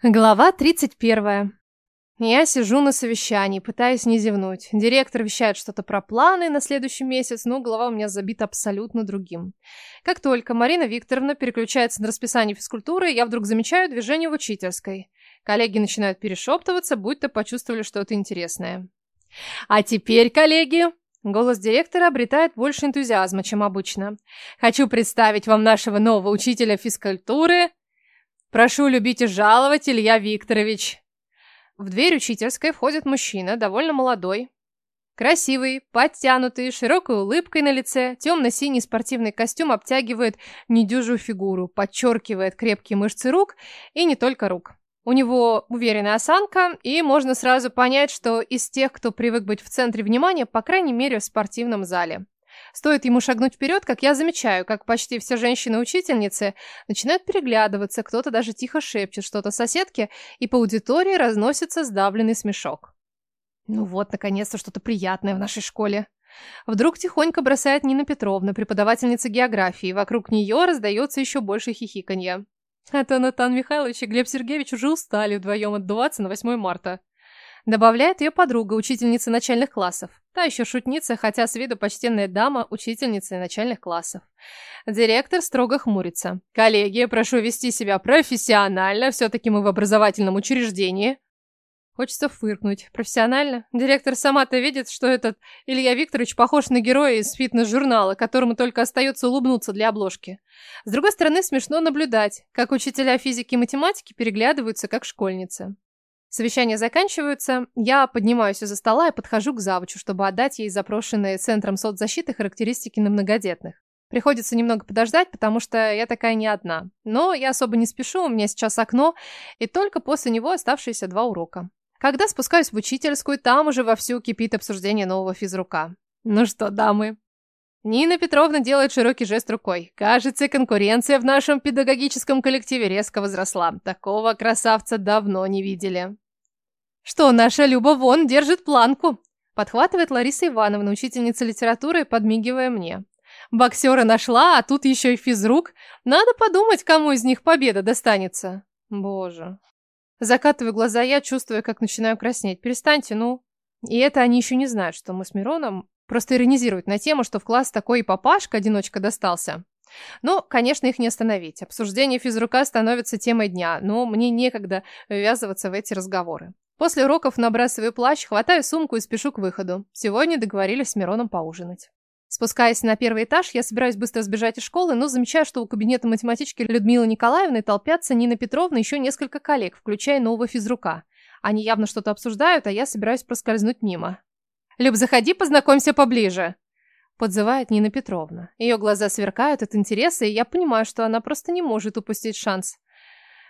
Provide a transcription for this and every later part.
Глава 31. Я сижу на совещании, пытаясь не зевнуть. Директор вещает что-то про планы на следующий месяц, но голова у меня забита абсолютно другим. Как только Марина Викторовна переключается на расписание физкультуры, я вдруг замечаю движение в учительской. Коллеги начинают перешептываться, будто почувствовали что-то интересное. А теперь, коллеги, Голос директора обретает больше энтузиазма, чем обычно. Хочу представить вам нашего нового учителя физкультуры «Прошу любить и жаловать, Илья Викторович!» В дверь учительской входит мужчина, довольно молодой. Красивый, подтянутый, широкой улыбкой на лице, темно-синий спортивный костюм обтягивает недюжую фигуру, подчеркивает крепкие мышцы рук и не только рук. У него уверенная осанка, и можно сразу понять, что из тех, кто привык быть в центре внимания, по крайней мере в спортивном зале. Стоит ему шагнуть вперед, как я замечаю, как почти все женщины-учительницы начинают переглядываться, кто-то даже тихо шепчет что-то соседке, и по аудитории разносится сдавленный смешок. Ну вот, наконец-то что-то приятное в нашей школе. Вдруг тихонько бросает Нина Петровна, преподавательница географии, вокруг нее раздается еще больше хихиканья. А то Натан Михайлович и Глеб Сергеевич уже устали вдвоем отдуваться на 8 марта. Добавляет ее подруга, учительница начальных классов. Та еще шутница, хотя с виду почтенная дама, учительница начальных классов. Директор строго хмурится. «Коллеги, прошу вести себя профессионально, все-таки мы в образовательном учреждении». Хочется фыркнуть. Профессионально? Директор сама-то видит, что этот Илья Викторович похож на героя из фитнес-журнала, которому только остается улыбнуться для обложки. С другой стороны, смешно наблюдать, как учителя физики и математики переглядываются, как школьницы. Совещания заканчиваются, я поднимаюсь из-за стола и подхожу к завучу, чтобы отдать ей запрошенные Центром соцзащиты характеристики на многодетных. Приходится немного подождать, потому что я такая не одна. Но я особо не спешу, у меня сейчас окно, и только после него оставшиеся два урока. Когда спускаюсь в учительскую, там уже вовсю кипит обсуждение нового физрука. Ну что, дамы? Нина Петровна делает широкий жест рукой. Кажется, конкуренция в нашем педагогическом коллективе резко возросла. Такого красавца давно не видели. Что, наша Люба вон держит планку. Подхватывает Лариса Ивановна, учительница литературы, подмигивая мне. Боксера нашла, а тут еще и физрук. Надо подумать, кому из них победа достанется. Боже. Закатываю глаза я, чувствуя, как начинаю краснеть. Перестаньте, ну. И это они еще не знают, что мы с Мироном просто иронизируют на тему, что в класс такой и папашка-одиночка достался. Но, конечно, их не остановить. Обсуждение физрука становится темой дня, но мне некогда ввязываться в эти разговоры. После уроков набрасываю плащ, хватаю сумку и спешу к выходу. Сегодня договорились с Мироном поужинать. Спускаясь на первый этаж, я собираюсь быстро сбежать из школы, но замечаю, что у кабинета математички Людмилы Николаевны толпятся Нина Петровна и еще несколько коллег, включая нового физрука. Они явно что-то обсуждают, а я собираюсь проскользнуть мимо. «Люб, заходи, познакомься поближе!» Подзывает Нина Петровна. Ее глаза сверкают от интереса, и я понимаю, что она просто не может упустить шанс.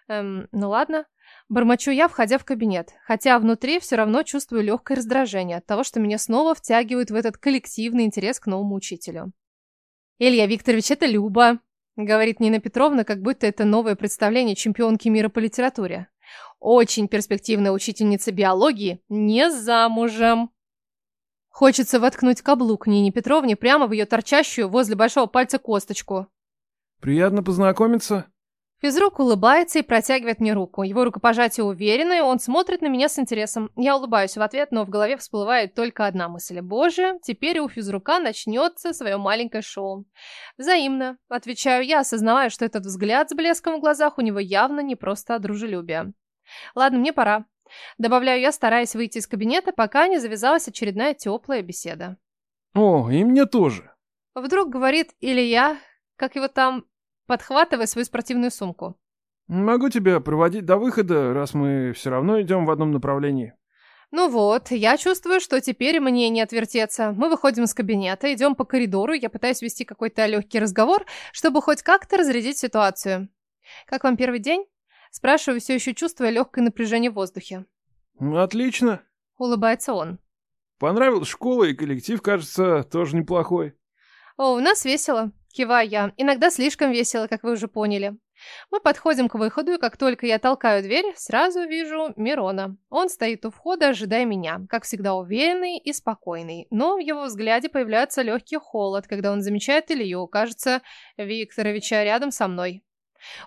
Эм, ну ладно. Бормочу я, входя в кабинет, хотя внутри все равно чувствую легкое раздражение от того, что меня снова втягивают в этот коллективный интерес к новому учителю. «Илья Викторович, это Люба», — говорит Нина Петровна, как будто это новое представление чемпионки мира по литературе. «Очень перспективная учительница биологии, не замужем». Хочется воткнуть каблук Нине Петровне прямо в ее торчащую возле большого пальца косточку. «Приятно познакомиться», Физрук улыбается и протягивает мне руку. Его рукопожатие уверенное, он смотрит на меня с интересом. Я улыбаюсь в ответ, но в голове всплывает только одна мысль. Боже, теперь у физрука начнется свое маленькое шоу. Взаимно, отвечаю я, осознавая, что этот взгляд с блеском в глазах у него явно не просто от дружелюбия. Ладно, мне пора. Добавляю я, стараясь выйти из кабинета, пока не завязалась очередная теплая беседа. О, и мне тоже. Вдруг говорит Илья, как его там подхватывая свою спортивную сумку. Могу тебя проводить до выхода, раз мы все равно идем в одном направлении. Ну вот, я чувствую, что теперь мне не отвертеться. Мы выходим из кабинета, идем по коридору, я пытаюсь вести какой-то легкий разговор, чтобы хоть как-то разрядить ситуацию. Как вам первый день? Спрашиваю, все еще чувствуя легкое напряжение в воздухе. Отлично. Улыбается он. Понравилась школа и коллектив, кажется, тоже неплохой. О, у нас весело. Киваю я. Иногда слишком весело, как вы уже поняли. Мы подходим к выходу, и как только я толкаю дверь, сразу вижу Мирона. Он стоит у входа, ожидая меня, как всегда уверенный и спокойный. Но в его взгляде появляется легкий холод, когда он замечает Илью, кажется, Викторовича рядом со мной.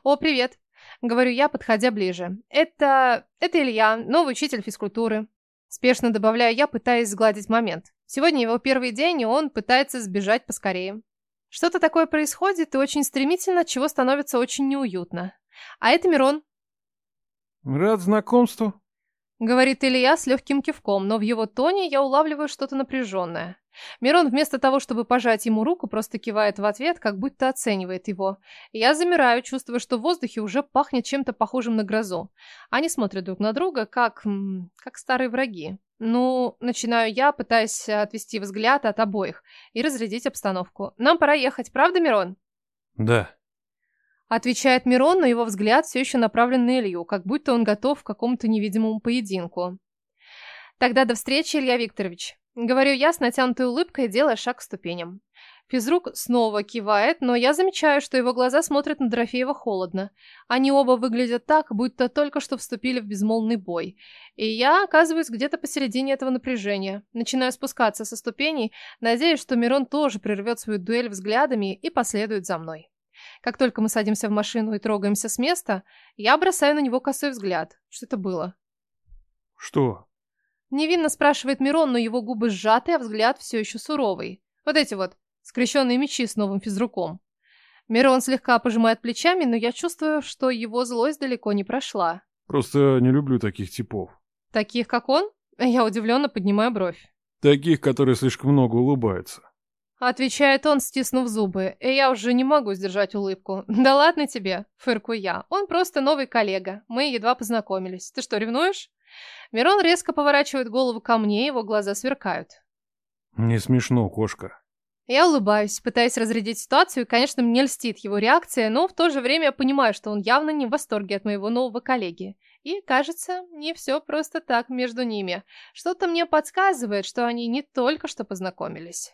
«О, привет!» Говорю я, подходя ближе. Это... это Илья, новый учитель физкультуры. Спешно добавляю я, пытаясь сгладить момент. Сегодня его первый день, и он пытается сбежать поскорее. Что-то такое происходит, и очень стремительно, чего становится очень неуютно. А это Мирон. Рад знакомству. Говорит Илья с легким кивком, но в его тоне я улавливаю что-то напряженное. Мирон вместо того, чтобы пожать ему руку, просто кивает в ответ, как будто оценивает его. Я замираю, чувствуя, что в воздухе уже пахнет чем-то похожим на грозу. Они смотрят друг на друга, как... как старые враги. Ну, начинаю я, пытаясь отвести взгляд от обоих и разрядить обстановку. Нам пора ехать, правда, Мирон? Да. Отвечает Мирон, но его взгляд все еще направлен на Илью, как будто он готов к какому-то невидимому поединку. Тогда до встречи, Илья Викторович. Говорю я с натянутой улыбкой, делая шаг к ступеням. Физрук снова кивает, но я замечаю, что его глаза смотрят на Дорофеева холодно. Они оба выглядят так, будто только что вступили в безмолвный бой. И я оказываюсь где-то посередине этого напряжения. Начинаю спускаться со ступеней, надеясь, что Мирон тоже прервет свою дуэль взглядами и последует за мной. Как только мы садимся в машину и трогаемся с места, я бросаю на него косой взгляд. Что это было? Что? Невинно спрашивает Мирон, но его губы сжаты, а взгляд все еще суровый. Вот эти вот скрещенные мечи с новым физруком. Мирон слегка пожимает плечами, но я чувствую, что его злость далеко не прошла. Просто не люблю таких типов. Таких, как он? Я удивленно поднимаю бровь. Таких, которые слишком много улыбаются. Отвечает он, стиснув зубы, и я уже не могу сдержать улыбку. «Да ладно тебе», — фыркую я. «Он просто новый коллега. Мы едва познакомились. Ты что, ревнуешь?» Мирон резко поворачивает голову ко мне, его глаза сверкают. Не смешно, кошка. Я улыбаюсь, пытаясь разрядить ситуацию, и, конечно, мне льстит его реакция, но в то же время я понимаю, что он явно не в восторге от моего нового коллеги. И, кажется, не все просто так между ними. Что-то мне подсказывает, что они не только что познакомились.